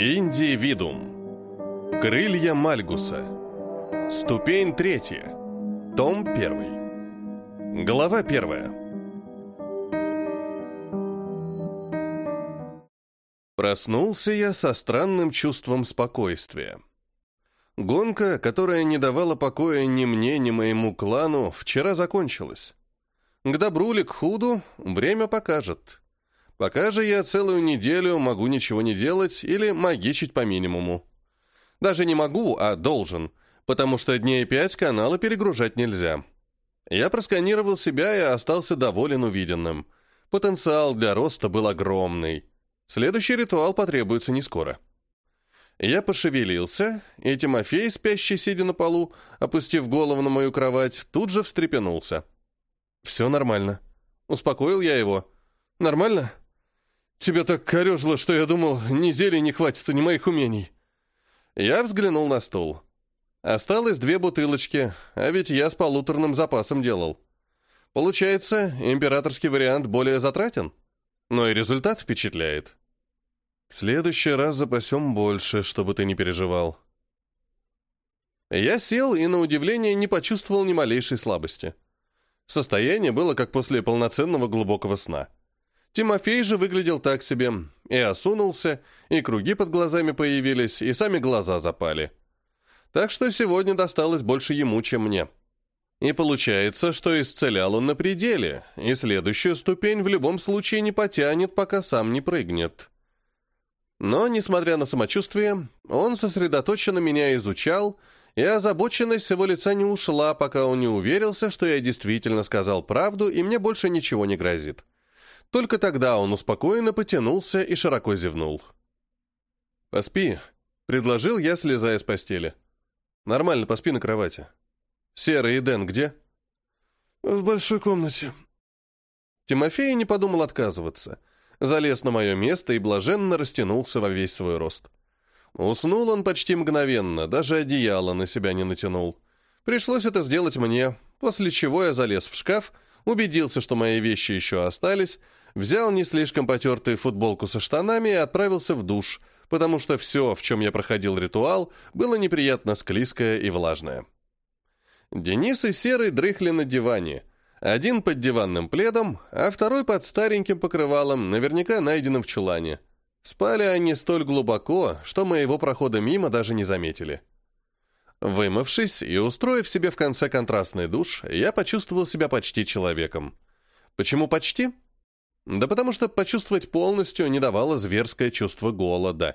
Индивидум. Крылья Мальгуса. Ступень третья. Том первый. Глава первая. Проснулся я со странным чувством спокойствия. Гонка, которая не давала покоя ни мне, ни моему клану, вчера закончилась. К добру ли к худу, время покажет. Пока же я целую неделю могу ничего не делать или магичить по минимуму. Даже не могу, а должен, потому что дней пять канала перегружать нельзя. Я просканировал себя и остался доволен увиденным. Потенциал для роста был огромный. Следующий ритуал потребуется не скоро. Я пошевелился, и Тимофей, спящий сидя на полу, опустив голову на мою кровать, тут же встрепенулся. «Все нормально». Успокоил я его. «Нормально?» Тебя так корежило, что я думал, ни зелий не хватит, ни моих умений». Я взглянул на стол. Осталось две бутылочки, а ведь я с полуторным запасом делал. Получается, императорский вариант более затратен, но и результат впечатляет. В следующий раз запасем больше, чтобы ты не переживал. Я сел и, на удивление, не почувствовал ни малейшей слабости. Состояние было как после полноценного глубокого сна. Тимофей же выглядел так себе. И осунулся, и круги под глазами появились, и сами глаза запали. Так что сегодня досталось больше ему, чем мне. И получается, что исцелял он на пределе, и следующую ступень в любом случае не потянет, пока сам не прыгнет. Но, несмотря на самочувствие, он сосредоточенно меня изучал, и озабоченность его лица не ушла, пока он не уверился, что я действительно сказал правду, и мне больше ничего не грозит. Только тогда он успокоенно потянулся и широко зевнул. «Поспи», — предложил я, слезая с постели. «Нормально, поспи на кровати». «Серый и Дэн где?» «В большой комнате». Тимофей не подумал отказываться. Залез на мое место и блаженно растянулся во весь свой рост. Уснул он почти мгновенно, даже одеяло на себя не натянул. Пришлось это сделать мне, после чего я залез в шкаф, убедился, что мои вещи еще остались, взял не слишком потертую футболку со штанами и отправился в душ, потому что все, в чем я проходил ритуал, было неприятно склизкое и влажное. Денис и Серый дрыхли на диване. Один под диванным пледом, а второй под стареньким покрывалом, наверняка найденным в чулане. Спали они столь глубоко, что моего прохода мимо даже не заметили. Вымывшись и устроив себе в конце контрастный душ, я почувствовал себя почти человеком. Почему почти? Да потому что почувствовать полностью не давало зверское чувство голода.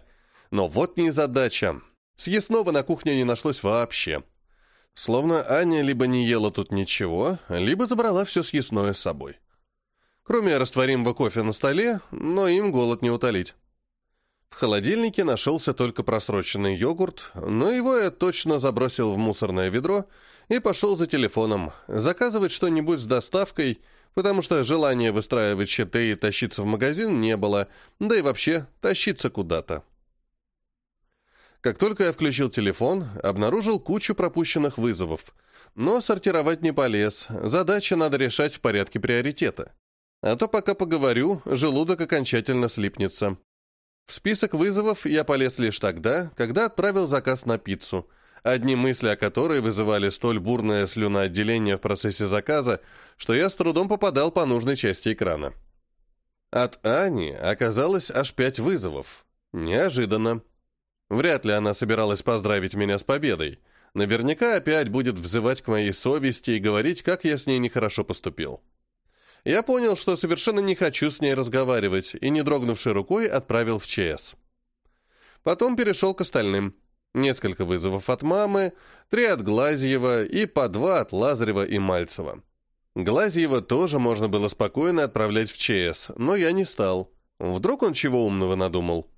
Но вот не задача. Съестного на кухне не нашлось вообще. Словно Аня либо не ела тут ничего, либо забрала все съестное с собой. Кроме растворимого кофе на столе, но им голод не утолить. В холодильнике нашелся только просроченный йогурт, но его я точно забросил в мусорное ведро и пошел за телефоном, заказывать что-нибудь с доставкой потому что желания выстраивать щиты и тащиться в магазин не было, да и вообще тащиться куда-то. Как только я включил телефон, обнаружил кучу пропущенных вызовов. Но сортировать не полез, задачи надо решать в порядке приоритета. А то пока поговорю, желудок окончательно слипнется. В список вызовов я полез лишь тогда, когда отправил заказ на пиццу – одни мысли о которой вызывали столь бурное слюноотделение в процессе заказа, что я с трудом попадал по нужной части экрана. От Ани оказалось аж пять вызовов. Неожиданно. Вряд ли она собиралась поздравить меня с победой. Наверняка опять будет взывать к моей совести и говорить, как я с ней нехорошо поступил. Я понял, что совершенно не хочу с ней разговаривать, и, не дрогнувшей рукой, отправил в ЧС. Потом перешел к остальным – несколько вызовов от мамы, три от Глазьева и по два от Лазарева и Мальцева. Глазьева тоже можно было спокойно отправлять в ЧС, но я не стал. Вдруг он чего умного надумал.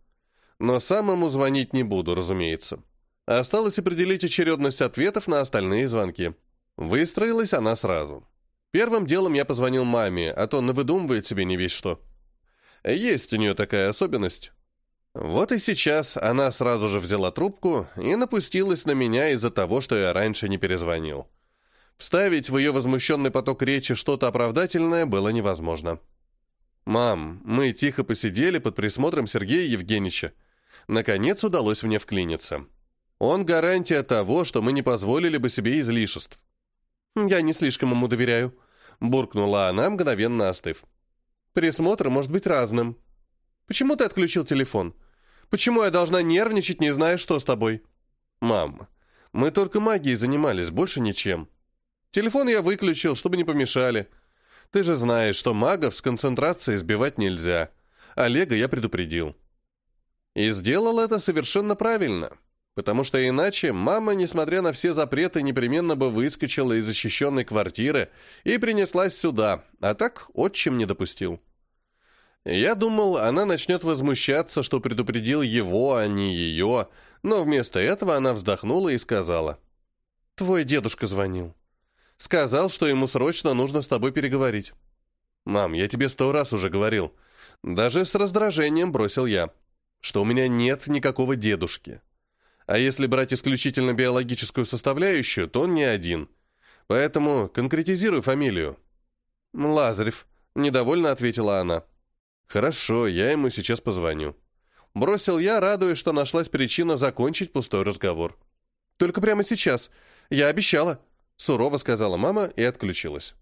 Но самому звонить не буду, разумеется. Осталось определить очередность ответов на остальные звонки. Выстроилась она сразу. Первым делом я позвонил маме, а то она выдумывает себе не весь что. Есть у нее такая особенность. Вот и сейчас она сразу же взяла трубку и напустилась на меня из-за того, что я раньше не перезвонил. Вставить в ее возмущенный поток речи что-то оправдательное было невозможно. «Мам, мы тихо посидели под присмотром Сергея Евгеньевича. Наконец удалось мне вклиниться. Он гарантия того, что мы не позволили бы себе излишеств». «Я не слишком ему доверяю», — буркнула она, мгновенно остыв. «Присмотр может быть разным. Почему ты отключил телефон? Почему я должна нервничать, не зная, что с тобой?» «Мам, мы только магией занимались, больше ничем. Телефон я выключил, чтобы не помешали. Ты же знаешь, что магов с концентрацией сбивать нельзя. Олега я предупредил». И сделал это совершенно правильно, потому что иначе мама, несмотря на все запреты, непременно бы выскочила из защищенной квартиры и принеслась сюда, а так отчим не допустил. Я думал, она начнет возмущаться, что предупредил его, а не ее, но вместо этого она вздохнула и сказала. «Твой дедушка звонил. Сказал, что ему срочно нужно с тобой переговорить». «Мам, я тебе сто раз уже говорил. Даже с раздражением бросил я, что у меня нет никакого дедушки. А если брать исключительно биологическую составляющую, то он не один. Поэтому конкретизируй фамилию». «Лазарев», — недовольно ответила она. «Хорошо, я ему сейчас позвоню». Бросил я, радуясь, что нашлась причина закончить пустой разговор. «Только прямо сейчас. Я обещала», — сурово сказала мама и отключилась.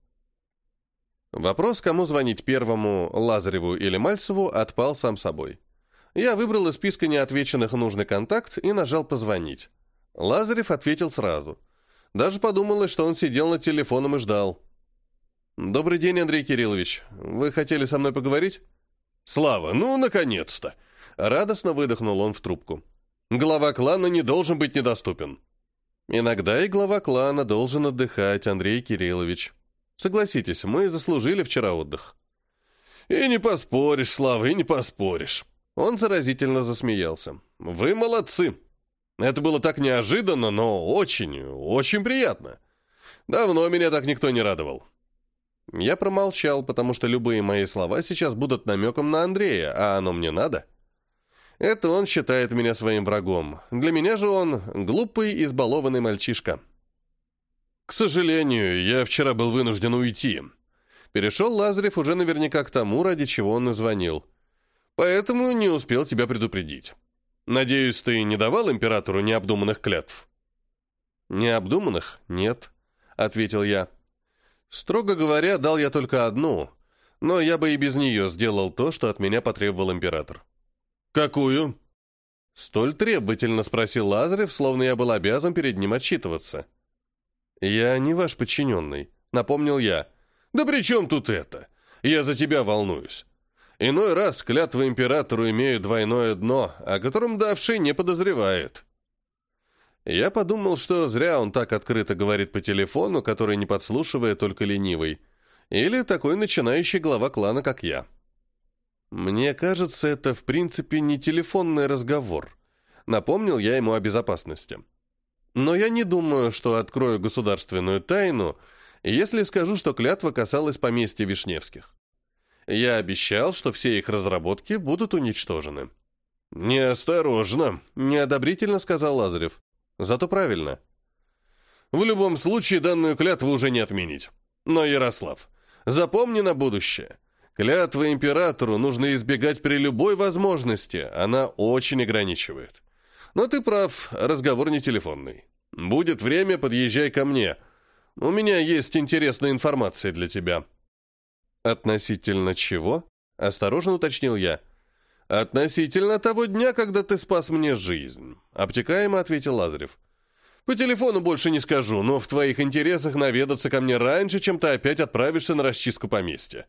Вопрос, кому звонить первому, Лазареву или Мальцеву, отпал сам собой. Я выбрал из списка неотвеченных нужный контакт и нажал «позвонить». Лазарев ответил сразу. Даже подумалось, что он сидел над телефоном и ждал. «Добрый день, Андрей Кириллович. Вы хотели со мной поговорить?» «Слава, ну, наконец-то!» Радостно выдохнул он в трубку. «Глава клана не должен быть недоступен». «Иногда и глава клана должен отдыхать, Андрей Кириллович. Согласитесь, мы заслужили вчера отдых». «И не поспоришь, Слава, и не поспоришь». Он заразительно засмеялся. «Вы молодцы! Это было так неожиданно, но очень, очень приятно. Давно меня так никто не радовал». Я промолчал, потому что любые мои слова сейчас будут намеком на Андрея, а оно мне надо. Это он считает меня своим врагом. Для меня же он глупый, избалованный мальчишка. К сожалению, я вчера был вынужден уйти. Перешел Лазарев уже наверняка к тому, ради чего он и звонил, Поэтому не успел тебя предупредить. Надеюсь, ты не давал императору необдуманных клятв? Необдуманных? Нет, ответил я. Строго говоря, дал я только одну, но я бы и без нее сделал то, что от меня потребовал император. «Какую?» Столь требовательно спросил Лазарев, словно я был обязан перед ним отчитываться. «Я не ваш подчиненный», — напомнил я. «Да при чем тут это? Я за тебя волнуюсь. Иной раз клятвы императору имеют двойное дно, о котором давший не подозревает». Я подумал, что зря он так открыто говорит по телефону, который не подслушивает только ленивый. Или такой начинающий глава клана, как я. Мне кажется, это в принципе не телефонный разговор. Напомнил я ему о безопасности. Но я не думаю, что открою государственную тайну, если скажу, что клятва касалась поместья Вишневских. Я обещал, что все их разработки будут уничтожены. «Неосторожно», — неодобрительно сказал Лазарев. Зато правильно. В любом случае данную клятву уже не отменить. Но, Ярослав, запомни на будущее. Клятвы императору нужно избегать при любой возможности, она очень ограничивает. Но ты прав, разговор не телефонный. Будет время, подъезжай ко мне. У меня есть интересная информация для тебя». «Относительно чего?» – осторожно уточнил я – «Относительно того дня, когда ты спас мне жизнь», — обтекаемо ответил Лазарев. «По телефону больше не скажу, но в твоих интересах наведаться ко мне раньше, чем ты опять отправишься на расчистку поместья.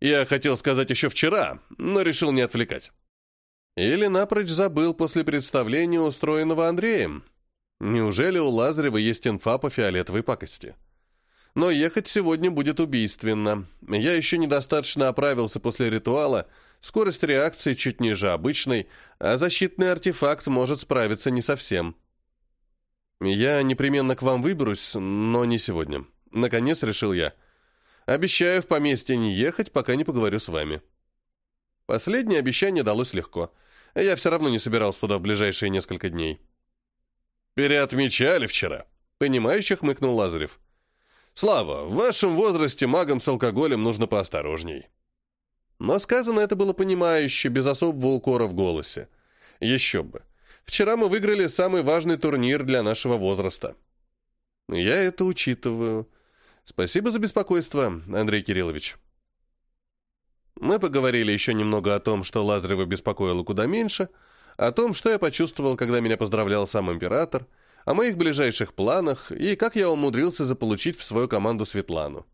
Я хотел сказать еще вчера, но решил не отвлекать». Или напрочь забыл после представления, устроенного Андреем. Неужели у Лазарева есть инфа по фиолетовой пакости?» но ехать сегодня будет убийственно. Я еще недостаточно оправился после ритуала, скорость реакции чуть ниже обычной, а защитный артефакт может справиться не совсем. Я непременно к вам выберусь, но не сегодня. Наконец решил я. Обещаю в поместье не ехать, пока не поговорю с вами. Последнее обещание далось легко. Я все равно не собирался туда в ближайшие несколько дней. «Переотмечали вчера», — понимающе хмыкнул Лазарев. — «Слава, в вашем возрасте магам с алкоголем нужно поосторожней». Но сказано это было понимающе, без особого укора в голосе. Еще бы. Вчера мы выиграли самый важный турнир для нашего возраста. Я это учитываю. Спасибо за беспокойство, Андрей Кириллович. Мы поговорили еще немного о том, что Лазарева беспокоило куда меньше, о том, что я почувствовал, когда меня поздравлял сам император — о моих ближайших планах и как я умудрился заполучить в свою команду Светлану.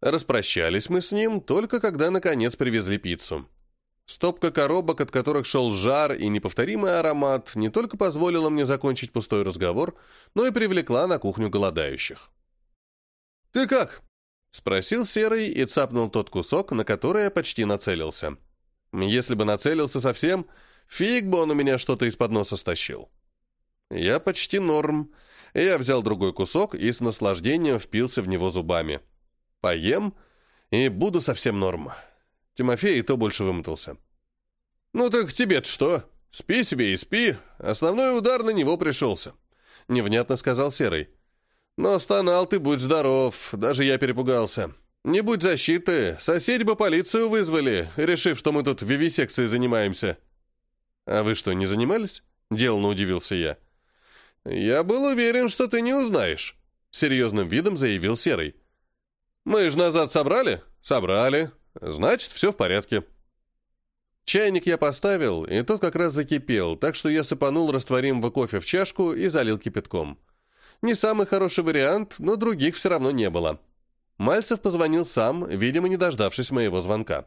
Распрощались мы с ним только когда, наконец, привезли пиццу. Стопка коробок, от которых шел жар и неповторимый аромат, не только позволила мне закончить пустой разговор, но и привлекла на кухню голодающих. «Ты как?» — спросил Серый и цапнул тот кусок, на который я почти нацелился. Если бы нацелился совсем, фиг бы он у меня что-то из-под носа стащил. Я почти норм. Я взял другой кусок и с наслаждением впился в него зубами. Поем и буду совсем норм. Тимофей и то больше вымотался. «Ну так тебе-то что? Спи себе и спи. Основной удар на него пришелся», — невнятно сказал Серый. «Но стонал ты, будь здоров, даже я перепугался. Не будь защиты, соседи бы полицию вызвали, решив, что мы тут вивисекцией занимаемся». «А вы что, не занимались?» — Делно удивился я. «Я был уверен, что ты не узнаешь», — серьезным видом заявил Серый. «Мы же назад собрали?» «Собрали. Значит, все в порядке». Чайник я поставил, и тот как раз закипел, так что я сыпанул растворимого кофе в чашку и залил кипятком. Не самый хороший вариант, но других все равно не было. Мальцев позвонил сам, видимо, не дождавшись моего звонка.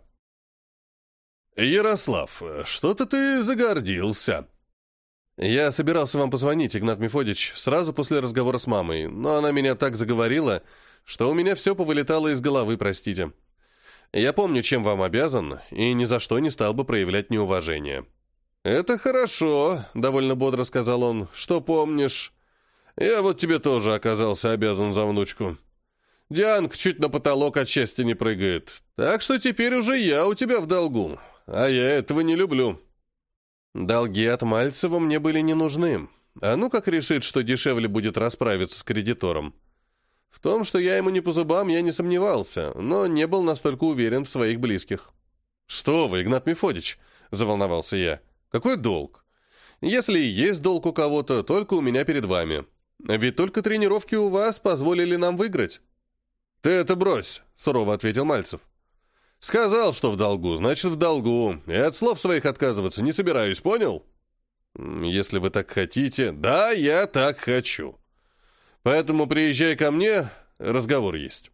«Ярослав, что-то ты загордился», «Я собирался вам позвонить, Игнат Мефодич, сразу после разговора с мамой, но она меня так заговорила, что у меня все повылетало из головы, простите. Я помню, чем вам обязан, и ни за что не стал бы проявлять неуважение». «Это хорошо», — довольно бодро сказал он. «Что помнишь? Я вот тебе тоже оказался обязан за внучку. Дианг чуть на потолок от счастья не прыгает. Так что теперь уже я у тебя в долгу, а я этого не люблю». Долги от Мальцева мне были не нужны. А ну как решит, что дешевле будет расправиться с кредитором. В том, что я ему не по зубам, я не сомневался, но не был настолько уверен в своих близких. «Что вы, Игнат Мефодич!» – заволновался я. «Какой долг? Если и есть долг у кого-то, только у меня перед вами. Ведь только тренировки у вас позволили нам выиграть». «Ты это брось!» – сурово ответил Мальцев. Сказал, что в долгу, значит, в долгу. И от слов своих отказываться не собираюсь, понял? Если вы так хотите. Да, я так хочу. Поэтому приезжай ко мне, разговор есть.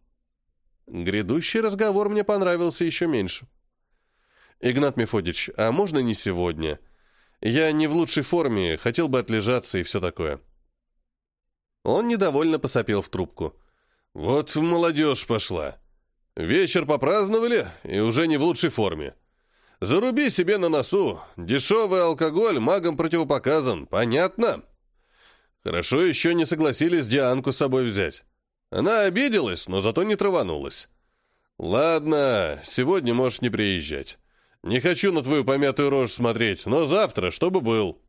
Грядущий разговор мне понравился еще меньше. Игнат Мефодич, а можно не сегодня? Я не в лучшей форме, хотел бы отлежаться и все такое. Он недовольно посопел в трубку. Вот молодежь пошла. Вечер попраздновали и уже не в лучшей форме. Заруби себе на носу. Дешевый алкоголь магам противопоказан, понятно? Хорошо еще не согласились Дианку с собой взять. Она обиделась, но зато не траванулась. «Ладно, сегодня можешь не приезжать. Не хочу на твою помятую рожь смотреть, но завтра, чтобы был».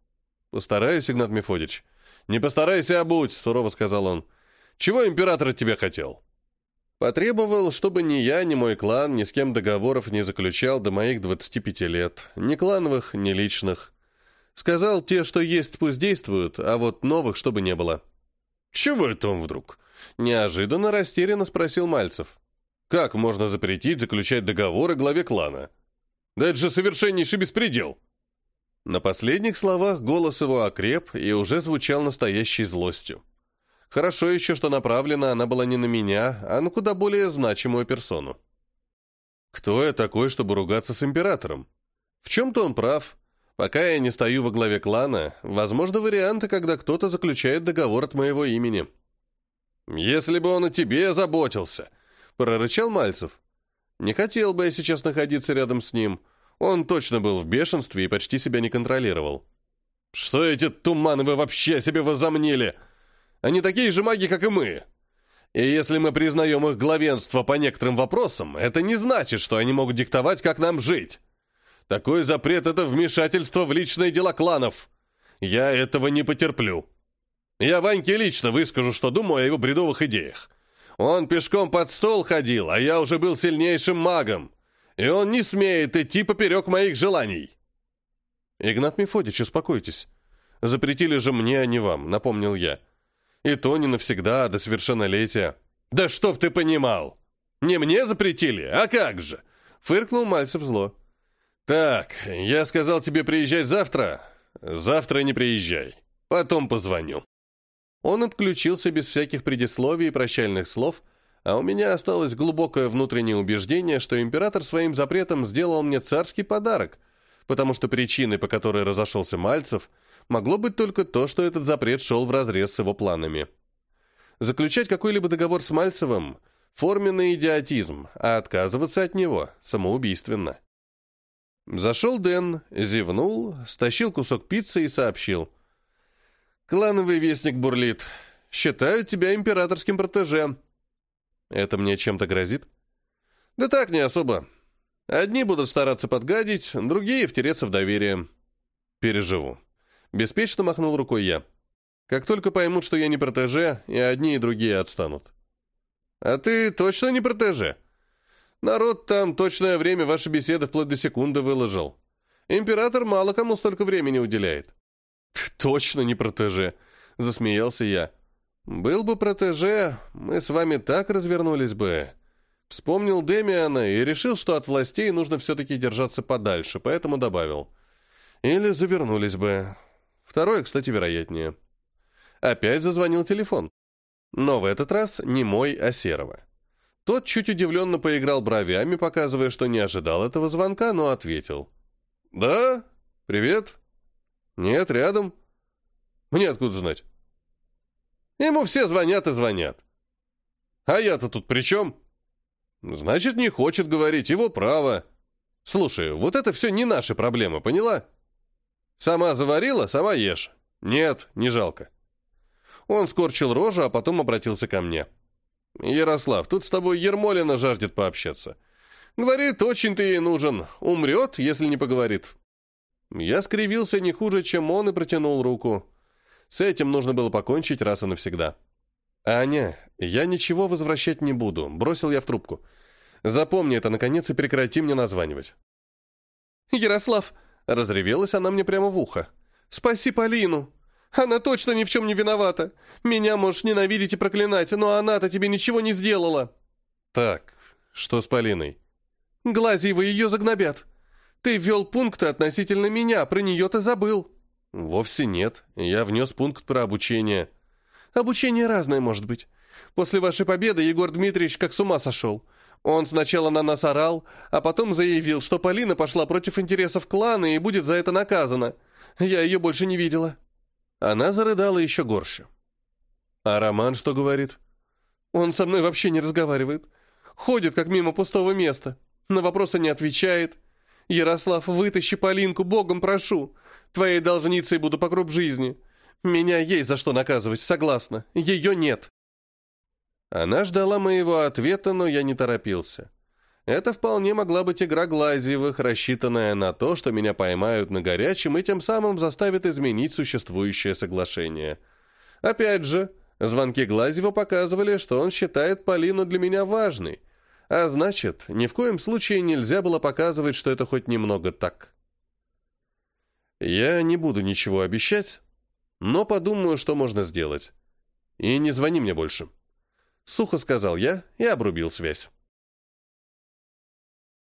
«Постараюсь, Игнат Мефодич». «Не постарайся, а будь», — сурово сказал он. «Чего император от тебя хотел?» Потребовал, чтобы ни я, ни мой клан ни с кем договоров не заключал до моих 25 лет. Ни клановых, ни личных. Сказал, те, что есть, пусть действуют, а вот новых, чтобы не было. «Чего это он вдруг?» Неожиданно растерянно спросил Мальцев. «Как можно запретить заключать договоры главе клана? Да это же совершеннейший беспредел!» На последних словах голос его окреп и уже звучал настоящей злостью. Хорошо еще, что направлена она была не на меня, а на куда более значимую персону. Кто я такой, чтобы ругаться с императором? В чем-то он прав. Пока я не стою во главе клана, возможно, варианты, когда кто-то заключает договор от моего имени. «Если бы он о тебе заботился!» — прорычал Мальцев. «Не хотел бы я сейчас находиться рядом с ним. Он точно был в бешенстве и почти себя не контролировал». «Что эти туманы вы вообще себе возомнили?» Они такие же маги, как и мы. И если мы признаем их главенство по некоторым вопросам, это не значит, что они могут диктовать, как нам жить. Такой запрет — это вмешательство в личные дела кланов. Я этого не потерплю. Я Ваньке лично выскажу, что думаю о его бредовых идеях. Он пешком под стол ходил, а я уже был сильнейшим магом. И он не смеет идти поперек моих желаний. Игнат Мефодич, успокойтесь. Запретили же мне, а не вам, напомнил я. — и то не навсегда, до совершеннолетия. «Да чтоб ты понимал! Не мне запретили, а как же!» Фыркнул Мальцев зло. «Так, я сказал тебе приезжать завтра. Завтра не приезжай. Потом позвоню». Он отключился без всяких предисловий и прощальных слов, а у меня осталось глубокое внутреннее убеждение, что император своим запретом сделал мне царский подарок, потому что причиной, по которой разошелся Мальцев – могло быть только то, что этот запрет шел вразрез с его планами. Заключать какой-либо договор с Мальцевым – форменный идиотизм, а отказываться от него – самоубийственно. Зашел Дэн, зевнул, стащил кусок пиццы и сообщил. «Клановый вестник бурлит. Считают тебя императорским протеже». «Это мне чем-то грозит?» «Да так, не особо. Одни будут стараться подгадить, другие – втереться в доверие. Переживу». Беспечно махнул рукой я. Как только поймут, что я не протеже, и одни, и другие отстанут. А ты точно не протеже? Народ там точное время вашей беседы вплоть до секунды выложил. Император мало кому столько времени уделяет. Точно не протеже, засмеялся я. Был бы протеже, мы с вами так развернулись бы. Вспомнил Демиана и решил, что от властей нужно все-таки держаться подальше, поэтому добавил. Или завернулись бы. Второе, кстати, вероятнее. Опять зазвонил телефон. Но в этот раз не мой, а серого. Тот чуть удивленно поиграл бровями, показывая, что не ожидал этого звонка, но ответил. «Да? Привет? Нет, рядом? Мне откуда знать?» «Ему все звонят и звонят. А я-то тут при чем?» «Значит, не хочет говорить, его право. Слушай, вот это все не наши проблемы, поняла?» Сама заварила, сама ешь. Нет, не жалко. Он скорчил рожу, а потом обратился ко мне. Ярослав, тут с тобой Ермолина жаждет пообщаться. Говорит, очень ты ей нужен. Умрет, если не поговорит. Я скривился не хуже, чем он, и протянул руку. С этим нужно было покончить раз и навсегда. «Аня, я ничего возвращать не буду», — бросил я в трубку. «Запомни это, наконец, и прекрати мне названивать». «Ярослав, Разревелась она мне прямо в ухо. «Спаси Полину! Она точно ни в чем не виновата! Меня можешь ненавидеть и проклинать, но она-то тебе ничего не сделала!» «Так, что с Полиной?» «Глазьевы ее загнобят! Ты ввел пункты относительно меня, про нее ты забыл!» «Вовсе нет. Я внес пункт про обучение». «Обучение разное может быть. После вашей победы Егор Дмитриевич как с ума сошел. Он сначала на нас орал, а потом заявил, что Полина пошла против интересов клана и будет за это наказана. Я ее больше не видела». Она зарыдала еще горше. «А Роман что говорит?» «Он со мной вообще не разговаривает. Ходит, как мимо пустого места. На вопросы не отвечает. Ярослав, вытащи Полинку, богом прошу. Твоей должницей буду по круг жизни. Меня ей за что наказывать, согласна. Ее нет». Она ждала моего ответа, но я не торопился. Это вполне могла быть игра Глазиевых, рассчитанная на то, что меня поймают на горячем и тем самым заставят изменить существующее соглашение. Опять же, звонки Глазиева показывали, что он считает Полину для меня важной, а значит, ни в коем случае нельзя было показывать, что это хоть немного так. Я не буду ничего обещать, но подумаю, что можно сделать. И не звони мне больше. Сухо сказал я и обрубил связь.